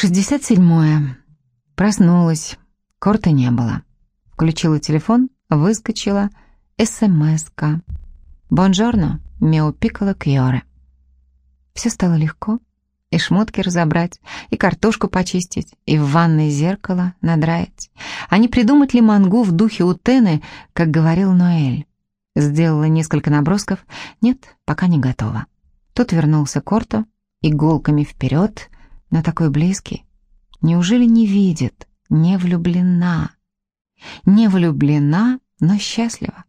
Шестьдесят седьмое. Проснулась. Корта не было. Включила телефон, выскочила. СМС-ка. «Бонжорно, мео пикколо кьоре». Все стало легко. И шмотки разобрать, и картошку почистить, и в ванной зеркало надраить. А не придумать ли мангу в духе Утены, как говорил Ноэль? Сделала несколько набросков. Нет, пока не готова. Тут вернулся Корто, иголками вперед, но такой близкий. Неужели не видит? Не влюблена. Не влюблена, но счастлива.